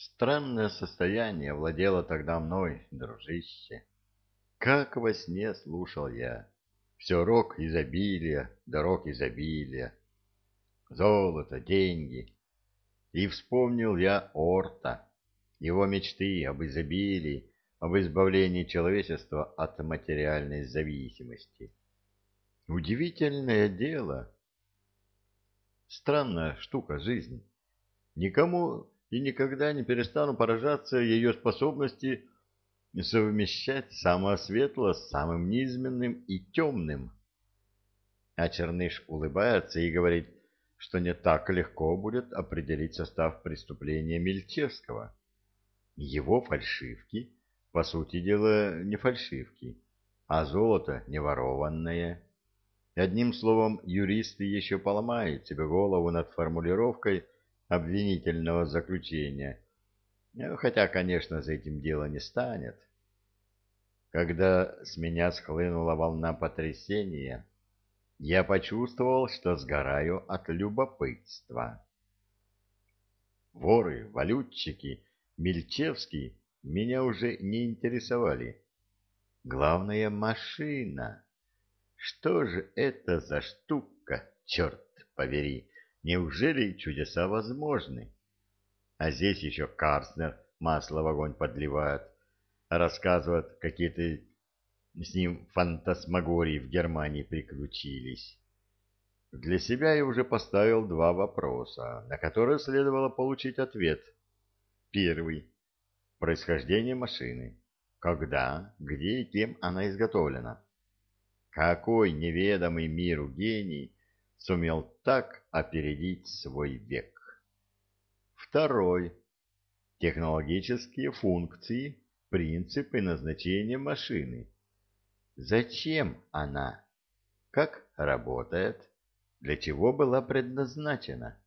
Странное состояние владело тогда мной, дружище. Как во сне слушал я. Все рок изобилия, да рок изобилия. Золото, деньги. И вспомнил я Орта, его мечты об изобилии, об избавлении человечества от материальной зависимости. Удивительное дело. Странная штука жизнь. Никому и никогда не перестану поражаться ее способности совмещать самое светлое с самым низменным и темным. А Черныш улыбается и говорит, что не так легко будет определить состав преступления Мельчевского. Его фальшивки, по сути дела, не фальшивки, а золото не ворованное. Одним словом, юристы еще поломают себе голову над формулировкой обвинительного заключения, хотя, конечно, за этим дело не станет. Когда с меня схлынула волна потрясения, я почувствовал, что сгораю от любопытства. Воры, валютчики, Мельчевский меня уже не интересовали. Главное — машина. Что же это за штука, черт побери? Неужели чудеса возможны? А здесь еще Карснер масло в огонь подливает, рассказывает, какие-то с ним фантасмагории в Германии приключились. Для себя я уже поставил два вопроса, на которые следовало получить ответ. Первый. Происхождение машины. Когда, где и кем она изготовлена. Какой неведомый миру гений сумел так опередить свой век. Второй. Технологические функции, принципы назначения машины. Зачем она? Как работает? Для чего была предназначена?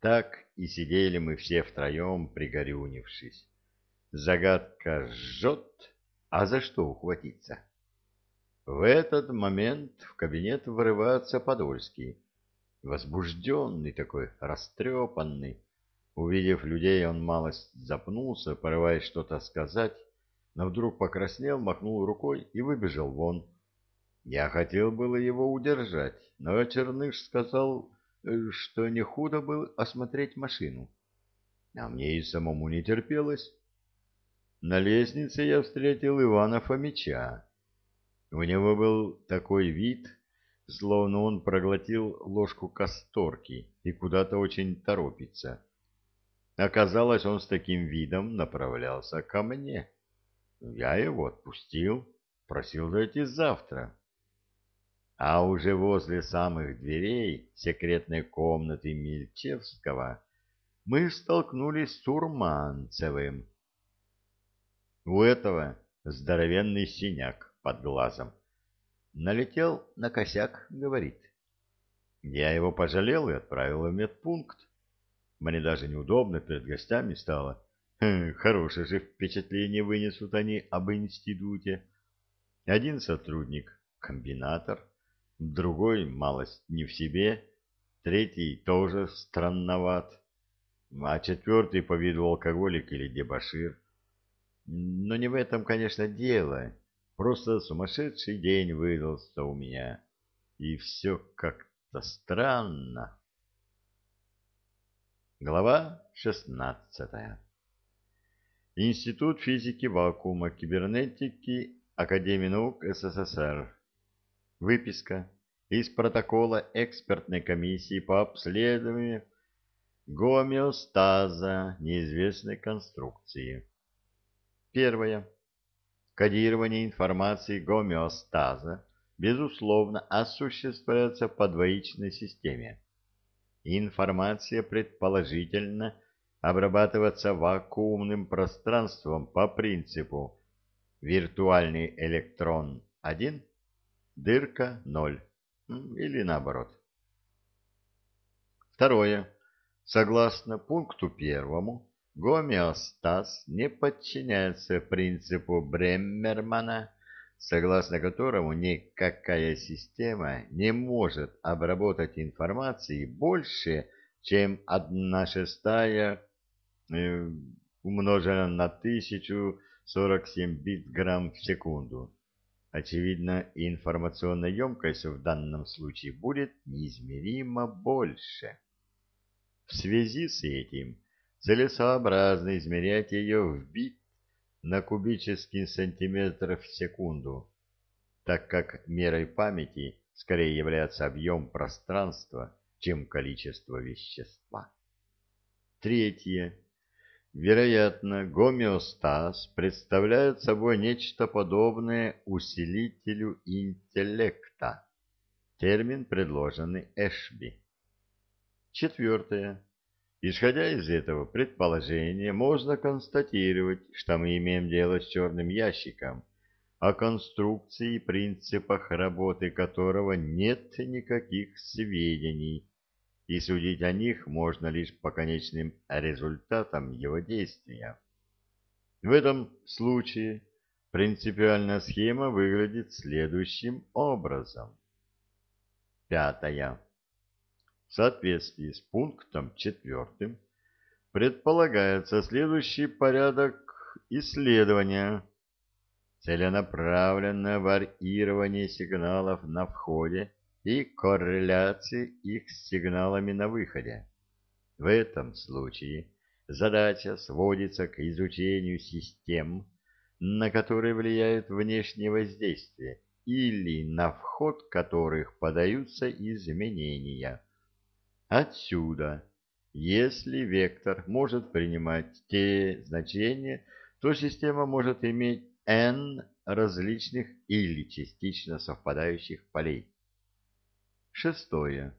Так и сидели мы все втроем, пригорюнившись. Загадка жжет, а за что ухватиться? В этот момент в кабинет вырывается Подольский. Возбужденный такой, растрепанный. Увидев людей, он малость запнулся, порываясь что-то сказать, но вдруг покраснел, махнул рукой и выбежал вон. Я хотел было его удержать, но Черныш сказал, э, что не худо бы осмотреть машину. А мне и самому не терпелось. На лестнице я встретил Ивана Фомича. У него был такой вид, словно он проглотил ложку касторки и куда-то очень торопится. Оказалось, он с таким видом направлялся ко мне. Я его отпустил, просил зайти завтра. А уже возле самых дверей секретной комнаты Мильчевского мы столкнулись с Урманцевым. У этого здоровенный синяк под глазом. Налетел на косяк, говорит. Я его пожалел и отправил в медпункт. Мне даже неудобно перед гостями стало. Хм, хорошее же впечатление вынесут они об институте. Один сотрудник — комбинатор, другой — малость не в себе, третий тоже странноват, а четвертый по виду алкоголик или дебошир. Но не в этом, конечно, дело. Просто сумасшедший день выдался у меня, и все как-то странно. Глава шестнадцатая Институт физики вакуума кибернетики Академии наук СССР. Выписка из протокола экспертной комиссии по обследованию гомеостаза неизвестной конструкции. Первое. Кодирование информации гомеостаза, безусловно, осуществляется по двоичной системе. Информация предположительно обрабатывается вакуумным пространством по принципу виртуальный электрон 1, дырка 0 или наоборот. Второе. Согласно пункту первому, Гомеостаз не подчиняется принципу Бреммермана, согласно которому никакая система не может обработать информации больше, чем одна шестая э, умножено на 1047 бит грамм в секунду. Очевидно, информационная емкость в данном случае будет неизмеримо больше. В связи с этим целесообразно измерять ее в бит на кубический сантиметр в секунду, так как мерой памяти скорее является объем пространства, чем количество вещества. Третье. Вероятно, гомеостаз представляет собой нечто подобное усилителю интеллекта. Термин, предложенный Эшби. Четвертое. Исходя из этого предположения, можно констатировать, что мы имеем дело с черным ящиком, о конструкции и принципах работы которого нет никаких сведений, и судить о них можно лишь по конечным результатам его действия. В этом случае принципиальная схема выглядит следующим образом. Пятое. В соответствии с пунктом четвертым предполагается следующий порядок исследования. Целенаправленное варьирование сигналов на входе и корреляции их с сигналами на выходе. В этом случае задача сводится к изучению систем, на которые влияют внешние воздействия или на вход которых подаются изменения Отсюда, если вектор может принимать те значения, то система может иметь n различных или частично совпадающих полей. Шестое.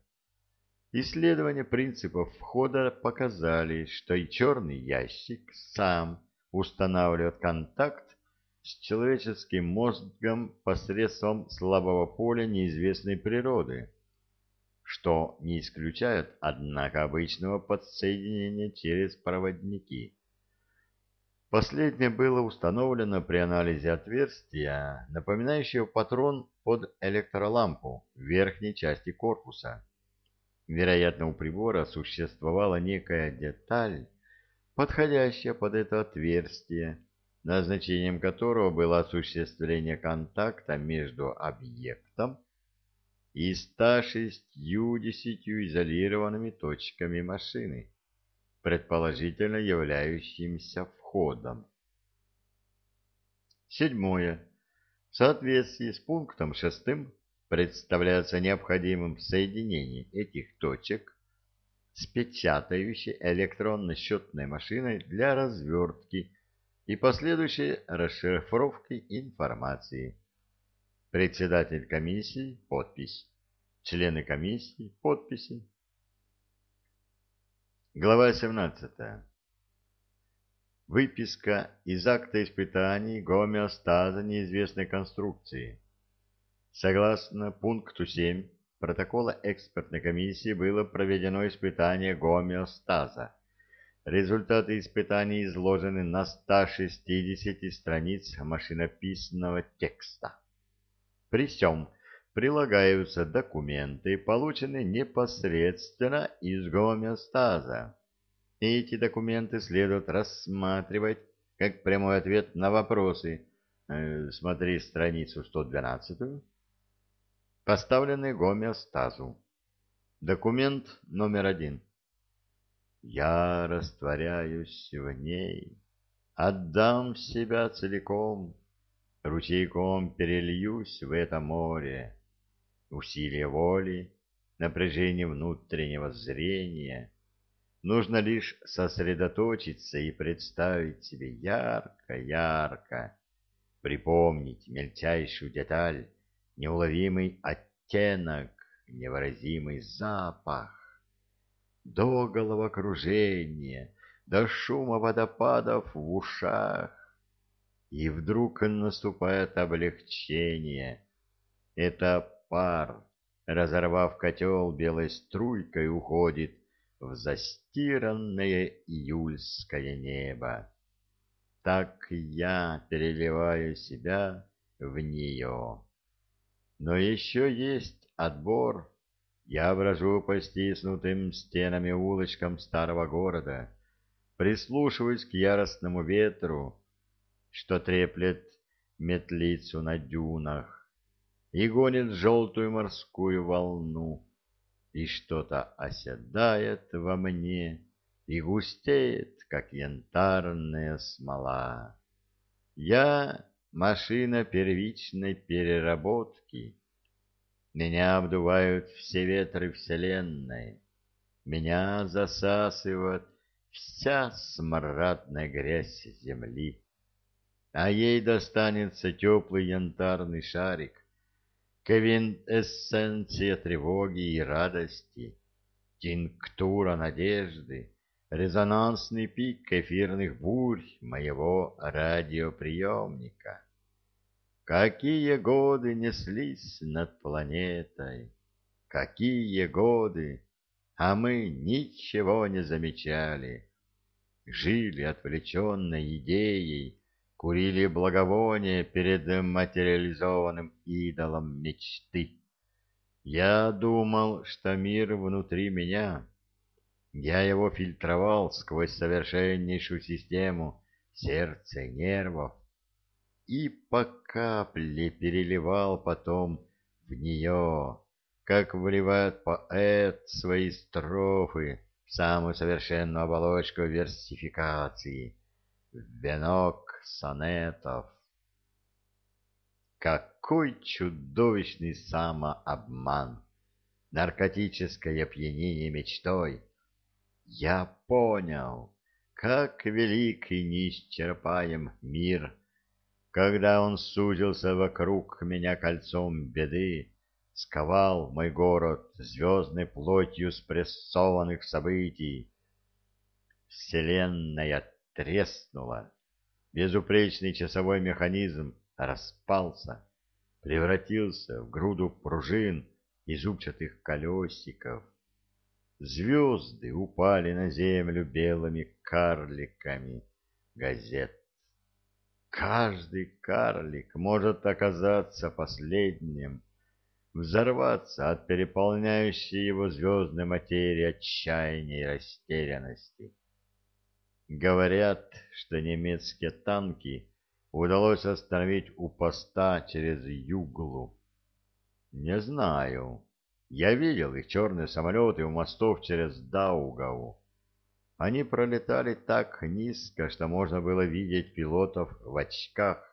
Исследования принципов входа показали, что и черный ящик сам устанавливает контакт с человеческим мозгом посредством слабого поля неизвестной природы что не исключает, однако, обычного подсоединения через проводники. Последнее было установлено при анализе отверстия, напоминающего патрон под электролампу в верхней части корпуса. Вероятно, у прибора существовала некая деталь, подходящая под это отверстие, назначением которого было осуществление контакта между объектом и 160 изолированными точками машины, предположительно являющимся входом. Седьмое. В соответствии с пунктом шестым представляется необходимым соединение этих точек с печатающей электронно-счетной машиной для развертки и последующей расшифровки информации. Председатель комиссии – подпись. Члены комиссии – подписи. Глава 17. Выписка из акта испытаний гомеостаза неизвестной конструкции. Согласно пункту 7 протокола экспертной комиссии было проведено испытание гомеостаза. Результаты испытаний изложены на 160 страниц машинописного текста. При всем прилагаются документы, полученные непосредственно из гомеостаза. Эти документы следует рассматривать как прямой ответ на вопросы, э, смотри страницу 112, поставленные гомеостазу. Документ номер один. Я растворяюсь в ней, отдам себя целиком, ручейком перельюсь в это море. Усилие воли, напряжение внутреннего зрения. Нужно лишь сосредоточиться и представить себе ярко-ярко, припомнить мельчайшую деталь, неуловимый оттенок, невыразимый запах. До головокружения, до шума водопадов в ушах, и вдруг наступает облегчение. Это пар, разорвав котел белой струйкой, уходит в застиранное июльское небо. Так я переливаю себя в нее. Но еще есть отбор. Я брожу по стиснутым стенами улочкам старого города, прислушиваюсь к яростному ветру, что треплет метлицу на дюнах и гонит желтую морскую волну, и что-то оседает во мне и густеет, как янтарная смола. Я — машина первичной переработки. Меня обдувают все ветры вселенной. Меня засасывает вся смрадная грязь земли. А ей достанется теплый янтарный шарик, квинтэссенция тревоги и радости, тинктура надежды, резонансный пик эфирных бурь моего радиоприемника. Какие годы неслись над планетой, какие годы, а мы ничего не замечали. Жили отвлеченной идеей, курили благовония перед материализованным идолом мечты. Я думал, что мир внутри меня — я его фильтровал сквозь совершеннейшую систему сердца и нервов и по капле переливал потом в нее, как вливает поэт свои строфы в самую совершенную оболочку версификации, в венок сонетов. Какой чудовищный самообман! Наркотическое опьянение мечтой — я понял, как велик и неисчерпаем мир, когда он сузился вокруг меня кольцом беды, сковал мой город звездной плотью спрессованных событий. Вселенная треснула, безупречный часовой механизм распался, превратился в груду пружин и зубчатых колесиков. Звезды упали на землю белыми карликами газет. Каждый карлик может оказаться последним, взорваться от переполняющей его звездной материи отчаяния и растерянности. Говорят, что немецкие танки удалось остановить у поста через Юглу. Не знаю, я видел их черные самолеты у мостов через Даугаву. Они пролетали так низко, что можно было видеть пилотов в очках.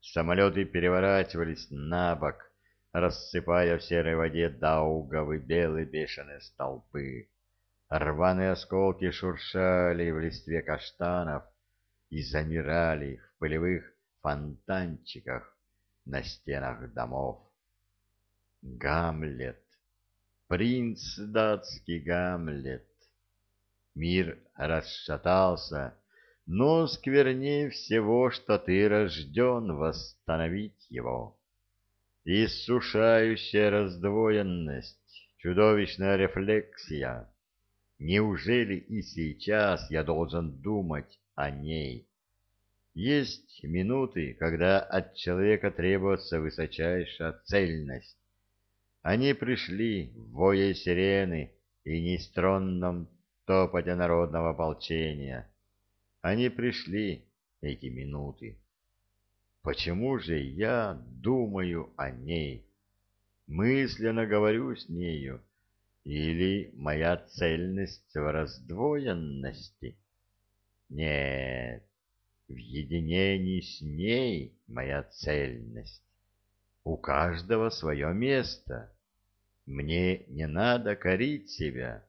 Самолеты переворачивались на бок, рассыпая в серой воде Даугавы белые бешеные столпы. Рваные осколки шуршали в листве каштанов и замирали в пылевых фонтанчиках на стенах домов. Гамлет, принц датский Гамлет. Мир расшатался, но сквернее всего, что ты рожден восстановить его. Иссушающая раздвоенность, чудовищная рефлексия. Неужели и сейчас я должен думать о ней? Есть минуты, когда от человека требуется высочайшая цельность они пришли в вое сирены и нестронном топоте народного ополчения. Они пришли, эти минуты. Почему же я думаю о ней? Мысленно говорю с нею? Или моя цельность в раздвоенности? Нет, в единении с ней моя цельность. У каждого свое место. Мне не надо корить себя.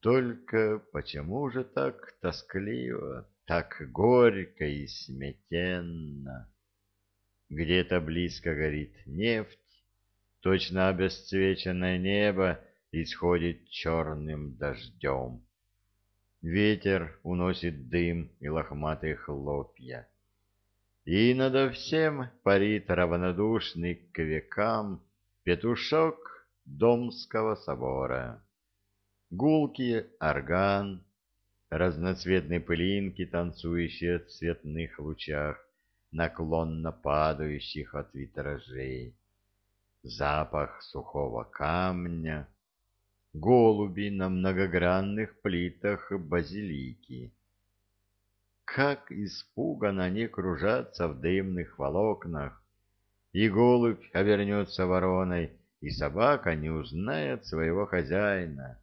Только почему же так тоскливо, так горько и сметенно? Где-то близко горит нефть, точно обесцвеченное небо исходит черным дождем. Ветер уносит дым и лохматые хлопья. И надо всем парит равнодушный к векам петушок Домского собора. Гулкий орган, разноцветные пылинки, танцующие в цветных лучах, наклонно падающих от витражей. Запах сухого камня, голуби на многогранных плитах базилики. Как испуганно они кружатся в дымных волокнах, и голубь обернется вороной, и собака не узнает своего хозяина.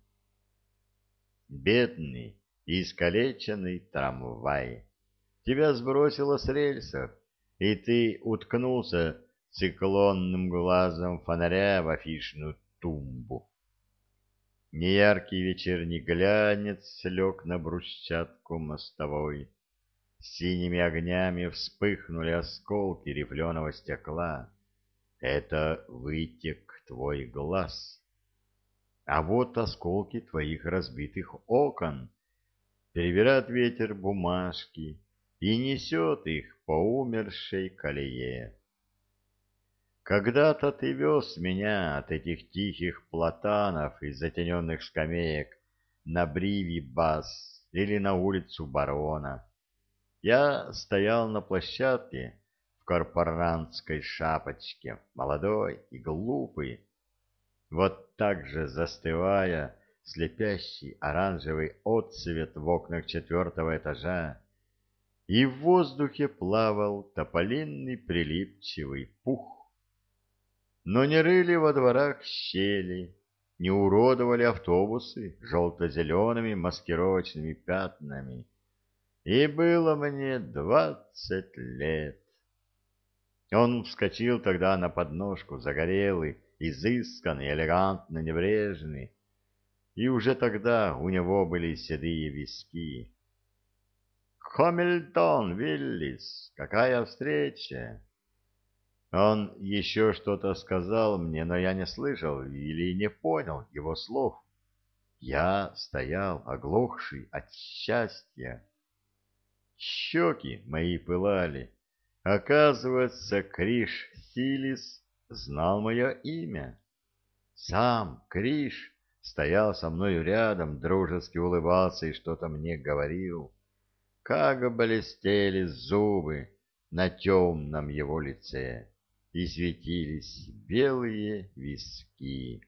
Бедный и искалеченный трамвай. Тебя сбросило с рельсов, и ты уткнулся циклонным глазом фонаря в афишную тумбу. Неяркий вечерний глянец лег на брусчатку мостовой. Синими огнями вспыхнули осколки рифленого стекла. Это вытек твой глаз. А вот осколки твоих разбитых окон. Перебирает ветер бумажки и несет их по умершей колее. Когда-то ты вез меня от этих тихих платанов и затененных скамеек на бриви бас или на улицу барона. Я стоял на площадке в корпорантской шапочке, молодой и глупый, вот так же застывая, слепящий оранжевый отцвет в окнах четвертого этажа, и в воздухе плавал тополинный прилипчивый пух. Но не рыли во дворах щели, не уродовали автобусы желто-зелеными маскировочными пятнами. И было мне двадцать лет. Он вскочил тогда на подножку, загорелый, изысканный, элегантно небрежный, и уже тогда у него были седые виски. «Хамильтон, Виллис, какая встреча!» Он еще что-то сказал мне, но я не слышал или не понял его слов. Я стоял, оглохший от счастья. Щеки мои пылали. Оказывается, Криш Силис знал мое имя. Сам Криш стоял со мною рядом, дружески улыбался и что-то мне говорил. Как блестели зубы на темном его лице и светились белые виски.